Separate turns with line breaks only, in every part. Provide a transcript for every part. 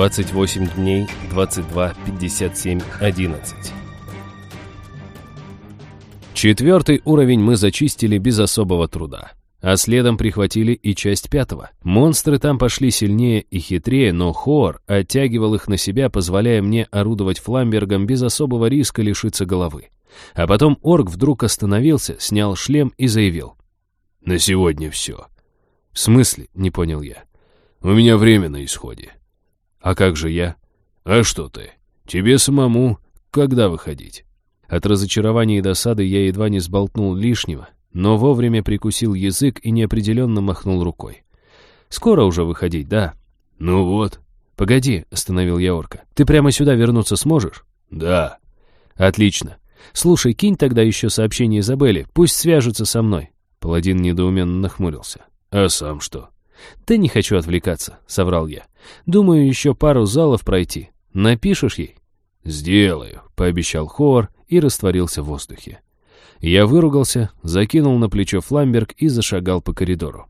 28 дней, 22, 57, 11. Четвертый уровень мы зачистили без особого труда. А следом прихватили и часть пятого. Монстры там пошли сильнее и хитрее, но Хор оттягивал их на себя, позволяя мне орудовать фламбергом без особого риска лишиться головы. А потом орк вдруг остановился, снял шлем и заявил. «На сегодня все». «В смысле?» — не понял я. «У меня время на исходе». «А как же я?» «А что ты? Тебе самому когда выходить?» От разочарования и досады я едва не сболтнул лишнего, но вовремя прикусил язык и неопределенно махнул рукой. «Скоро уже выходить, да?»
«Ну вот».
«Погоди», — остановил я орка. «Ты прямо сюда вернуться сможешь?»
«Да».
«Отлично. Слушай, кинь тогда еще сообщение Изабелле, пусть свяжутся со мной». Паладин недоуменно нахмурился.
«А сам что?»
«Да не хочу отвлекаться», — соврал я. «Думаю, еще пару залов пройти. Напишешь ей?»
«Сделаю», — пообещал Хоор и растворился в воздухе.
Я выругался, закинул на плечо фламберг и зашагал по коридору.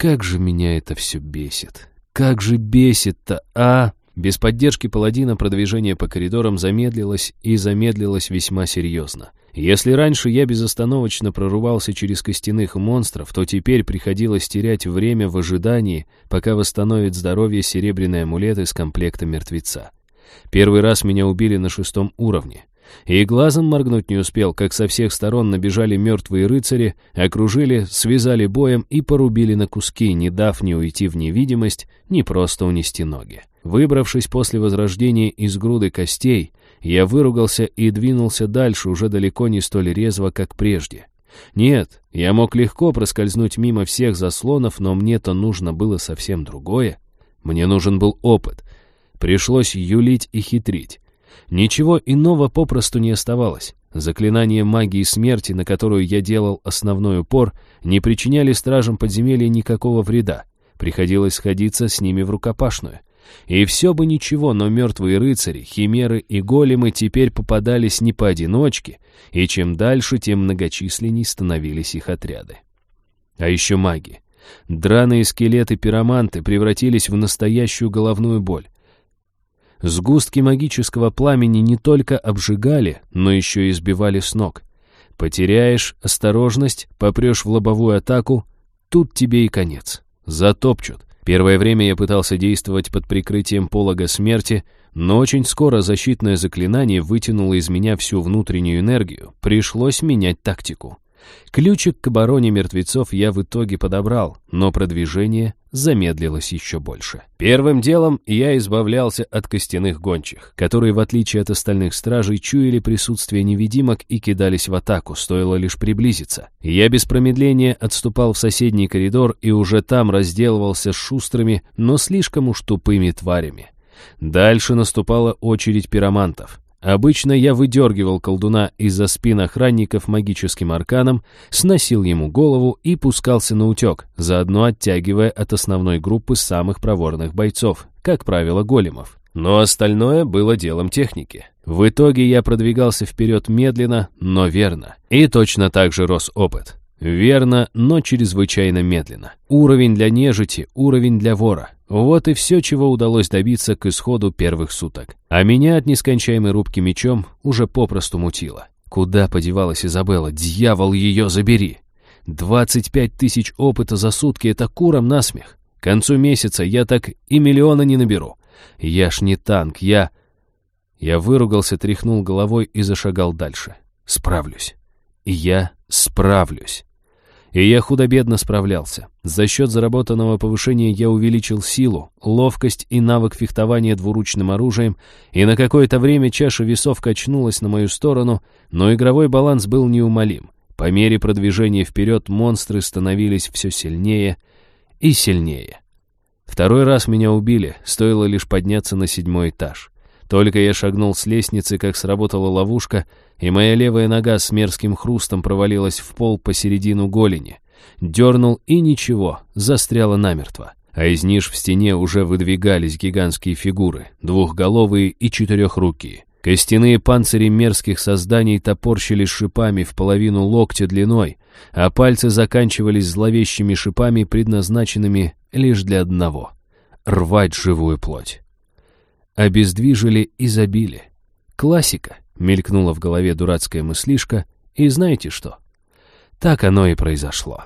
Как же меня это все бесит. Как же бесит-то, а? Без поддержки паладина продвижение по коридорам замедлилось и замедлилось весьма серьезно. Если раньше я безостановочно прорывался через костяных монстров, то теперь приходилось терять время в ожидании, пока восстановит здоровье серебряный амулет из комплекта мертвеца. Первый раз меня убили на шестом уровне. И глазом моргнуть не успел, как со всех сторон набежали мертвые рыцари, окружили, связали боем и порубили на куски, не дав ни уйти в невидимость, ни просто унести ноги. Выбравшись после возрождения из груды костей, я выругался и двинулся дальше уже далеко не столь резво, как прежде. Нет, я мог легко проскользнуть мимо всех заслонов, но мне-то нужно было совсем другое. Мне нужен был опыт. Пришлось юлить и хитрить. Ничего иного попросту не оставалось. Заклинания магии смерти, на которую я делал основной упор, не причиняли стражам подземелья никакого вреда. Приходилось сходиться с ними в рукопашную. И все бы ничего, но мертвые рыцари, химеры и големы теперь попадались не поодиночке, и чем дальше, тем многочисленней становились их отряды. А еще маги. Драные скелеты-пироманты превратились в настоящую головную боль. Сгустки магического пламени не только обжигали, но еще и сбивали с ног. Потеряешь осторожность, попрешь в лобовую атаку, тут тебе и конец. Затопчут. Первое время я пытался действовать под прикрытием полога смерти, но очень скоро защитное заклинание вытянуло из меня всю внутреннюю энергию. Пришлось менять тактику. Ключик к обороне мертвецов я в итоге подобрал, но продвижение замедлилось еще больше. Первым делом я избавлялся от костяных гончих, которые, в отличие от остальных стражей, чуяли присутствие невидимок и кидались в атаку, стоило лишь приблизиться. Я без промедления отступал в соседний коридор и уже там разделывался с шустрыми, но слишком уж тупыми тварями. Дальше наступала очередь пиромантов. Обычно я выдергивал колдуна из-за спин охранников магическим арканом, сносил ему голову и пускался на утек, заодно оттягивая от основной группы самых проворных бойцов, как правило, големов. Но остальное было делом техники. В итоге я продвигался вперед медленно, но верно. И точно так же рос опыт. Верно, но чрезвычайно медленно. Уровень для нежити, уровень для вора. Вот и все, чего удалось добиться к исходу первых суток. А меня от нескончаемой рубки мечом уже попросту мутило. Куда подевалась Изабелла? Дьявол ее забери! 25 тысяч опыта за сутки — это куром насмех. К концу месяца я так и миллиона не наберу. Я ж не танк, я... Я выругался, тряхнул головой и зашагал дальше. Справлюсь. Я справлюсь. И я худо-бедно справлялся. За счет заработанного повышения я увеличил силу, ловкость и навык фехтования двуручным оружием, и на какое-то время чаша весов качнулась на мою сторону, но игровой баланс был неумолим. По мере продвижения вперед монстры становились все сильнее и сильнее. Второй раз меня убили, стоило лишь подняться на седьмой этаж. Только я шагнул с лестницы, как сработала ловушка, и моя левая нога с мерзким хрустом провалилась в пол посередину голени. Дернул, и ничего, застряла намертво. А из ниш в стене уже выдвигались гигантские фигуры, двухголовые и четырехрукие. Костяные панцири мерзких созданий топорщились шипами в половину локтя длиной, а пальцы заканчивались зловещими шипами, предназначенными лишь для одного — рвать живую плоть. Обездвижили и забили. Классика, мелькнула в голове дурацкая мыслишка, и знаете что? Так оно и произошло.